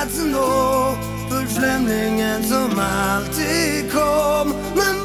platsen då Ulf Flemlingen som alltid kom. Men